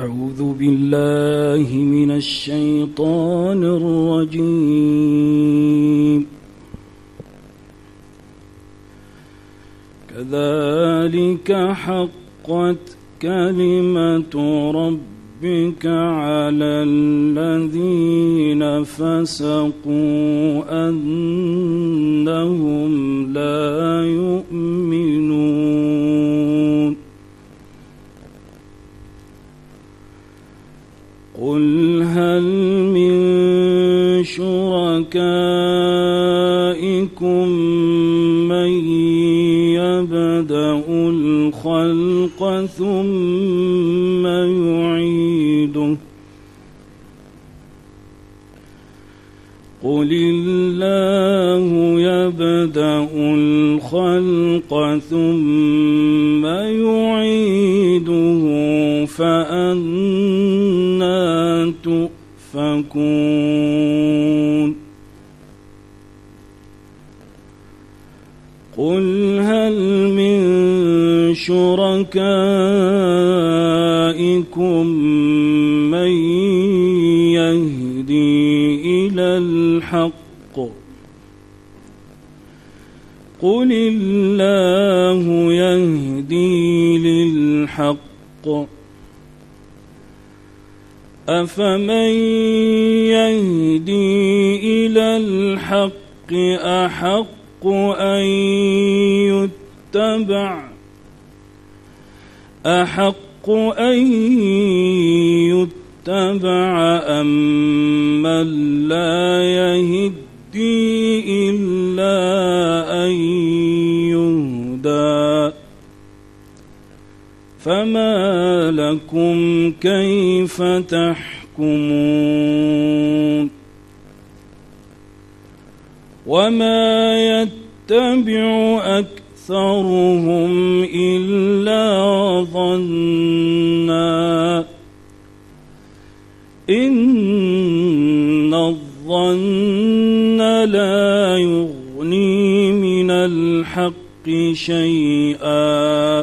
أعوذ بالله من الشيطان الرجيم. كذلك حقت كلمة ربك على الذين فسقوا أنهم لا يؤمنون. قل هل من شركائكم من يبدأ الخلق ثم يعيده قل الله يبدأ الخلق ثم يعيده فأنا تؤفكون قل هل من شركائكم الحق. قل الله يهدي للحق. أفمن يهدي إلى الحق أحق أن يتبع؟ أحق أن يتبع أم من لا يهدي إلا أن يهدى. فما لكم كيف تحكمون؟ وما يتبع أكثرهم إلا ظنا. إن لا يغني من الحق شيئا.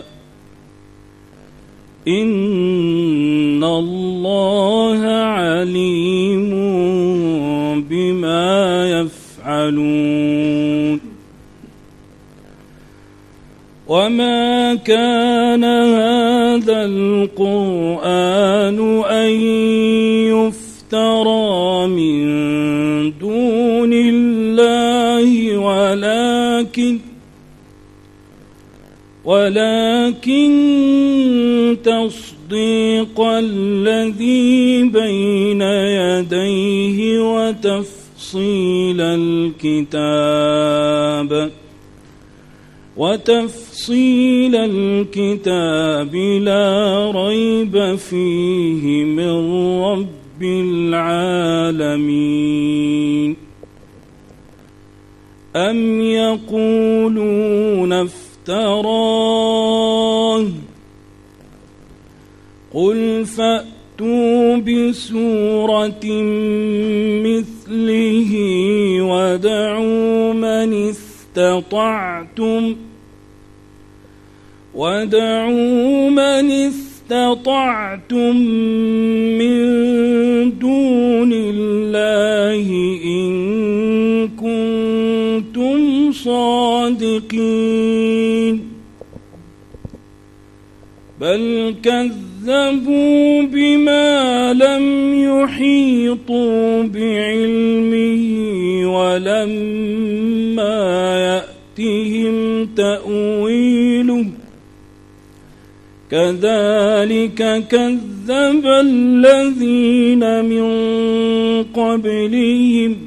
إن الله عليم بما يفعلون. وما كان هذا القرآن أن يفترى من دون الله ولكن ولكن تصديق الذي بين يديه وتفصيل الكتاب وتفصيل الكتاب لا ريب فيه من رب العالمين أم يقولون افتراه قل فأتوا بسورة مثله ودعوا من استطعتم ودعوا من استطعتم من دون الله صادقين بل كذبوا بما لم يحيطوا بعلمه ولما يأتهم تأويله. كذلك كذب الذين من قبلهم.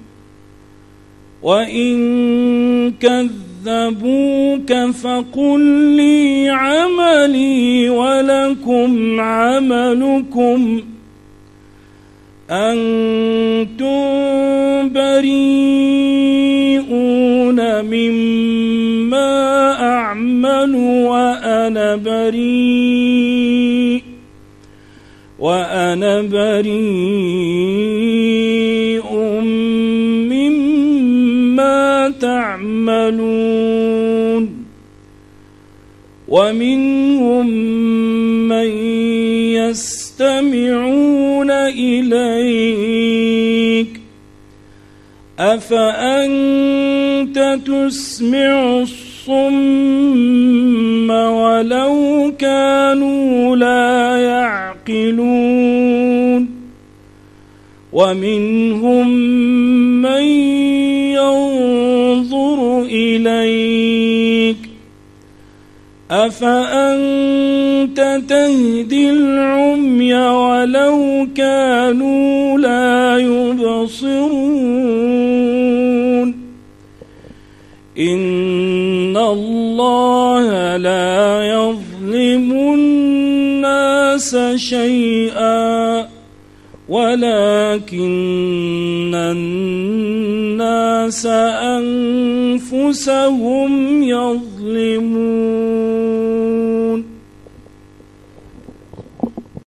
وإن كذبوك فقل لي عملي ولكم عملكم أنتم بريئون مما أعمل وأنا بريء وأنا بريء تعملون ومنهم من يستمعون إليك. أفأنت تسمع الصم ولو كانوا لا يعقلون؟ ومنهم إليك. أفأنت تهدي العمي ولو كانوا لا يبصرون؟ إن الله لا يظلم الناس شيئا. ولكن الناس أنفسهم يظلمون.